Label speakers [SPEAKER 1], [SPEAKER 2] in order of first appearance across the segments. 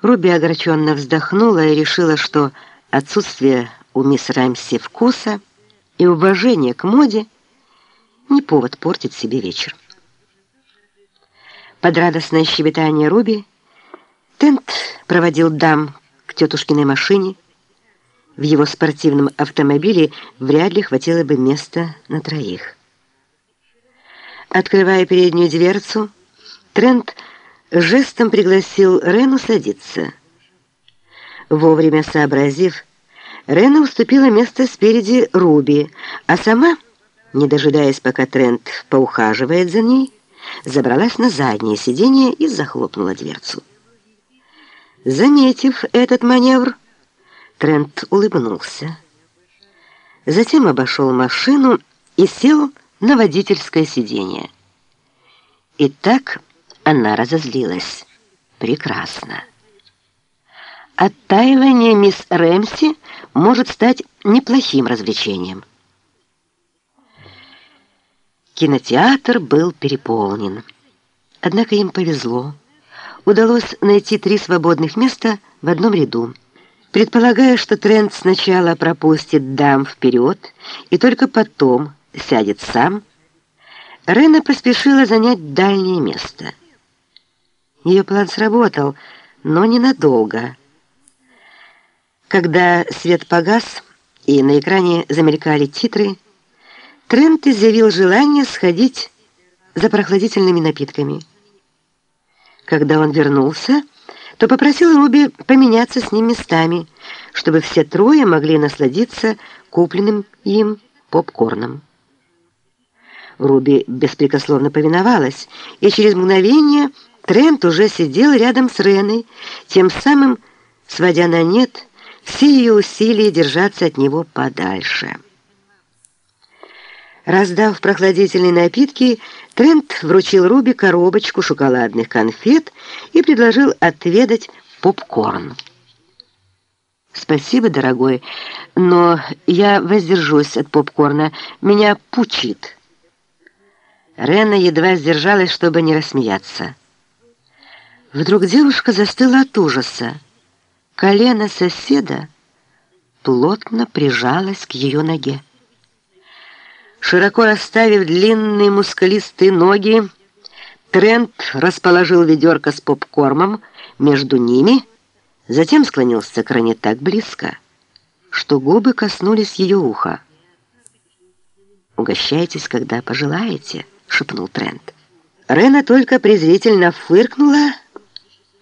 [SPEAKER 1] Руби огорченно вздохнула и решила, что отсутствие у мисс Раймси вкуса и уважение к моде не повод портить себе вечер. Под радостное щебетание Руби Тент проводил дам к тетушкиной машине. В его спортивном автомобиле вряд ли хватило бы места на троих. Открывая переднюю дверцу, Трент жестом пригласил Рену садиться. Вовремя сообразив, Рена уступила место спереди Руби, а сама, не дожидаясь, пока Трент поухаживает за ней, забралась на заднее сиденье и захлопнула дверцу. Заметив этот маневр, Трент улыбнулся. Затем обошел машину и сел на водительское сиденье. И так она разозлилась. Прекрасно. Оттаивание мисс Рэмси может стать неплохим развлечением. Кинотеатр был переполнен. Однако им повезло. Удалось найти три свободных места в одном ряду. Предполагая, что Трент сначала пропустит дам вперед и только потом сядет сам, Рена поспешила занять дальнее место – ее план сработал, но ненадолго. Когда свет погас и на экране замелькали титры, Трент изъявил желание сходить за прохладительными напитками. Когда он вернулся, то попросил Руби поменяться с ним местами, чтобы все трое могли насладиться купленным им попкорном. Руби беспрекословно повиновалась, и через мгновение Трент уже сидел рядом с Реной, тем самым сводя на нет все ее усилия держаться от него подальше. Раздав прохладительные напитки, Трент вручил Руби коробочку шоколадных конфет и предложил отведать попкорн. «Спасибо, дорогой, но я воздержусь от попкорна. Меня пучит». Рена едва сдержалась, чтобы не рассмеяться. Вдруг девушка застыла от ужаса. Колено соседа плотно прижалось к ее ноге. Широко расставив длинные мускулистые ноги, Трент расположил ведерко с попкормом между ними, затем склонился к ране так близко, что губы коснулись ее уха. «Угощайтесь, когда пожелаете», — шепнул Трент. Рена только презрительно фыркнула,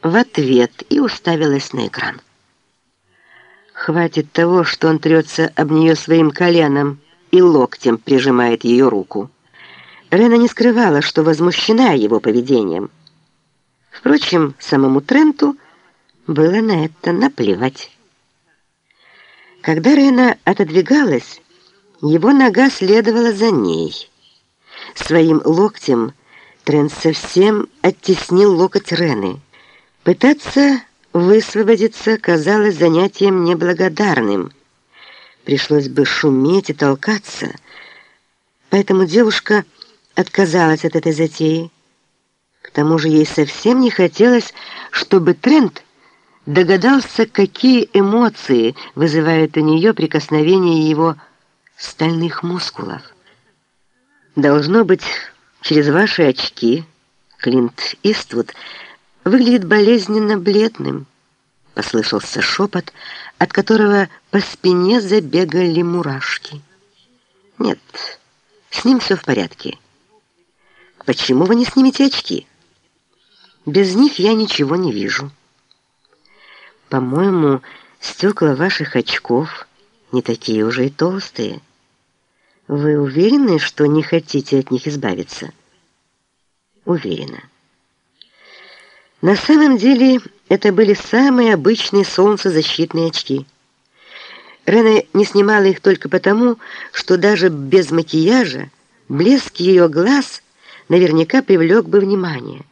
[SPEAKER 1] в ответ и уставилась на экран. Хватит того, что он трется об нее своим коленом и локтем прижимает ее руку. Рена не скрывала, что возмущена его поведением. Впрочем, самому Тренту было на это наплевать. Когда Рена отодвигалась, его нога следовала за ней. Своим локтем Трент совсем оттеснил локоть Рены. Пытаться высвободиться казалось занятием неблагодарным. Пришлось бы шуметь и толкаться. Поэтому девушка отказалась от этой затеи. К тому же ей совсем не хотелось, чтобы Трент догадался, какие эмоции вызывает у нее прикосновение его стальных мускулов. Должно быть, через ваши очки, Клинт Иствуд, выглядит болезненно бледным», — послышался шепот, от которого по спине забегали мурашки. «Нет, с ним все в порядке. Почему вы не снимете очки? Без них я ничего не вижу. По-моему, стекла ваших очков не такие уже и толстые. Вы уверены, что не хотите от них избавиться?» «Уверена». На самом деле это были самые обычные солнцезащитные очки. Рена не снимала их только потому, что даже без макияжа блеск ее глаз наверняка привлек бы внимание.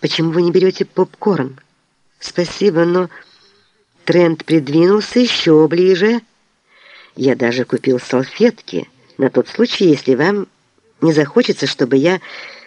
[SPEAKER 1] «Почему вы не берете попкорн?» «Спасибо, но...» Трент придвинулся еще ближе. «Я даже купил салфетки на тот случай, если вам не захочется, чтобы я...»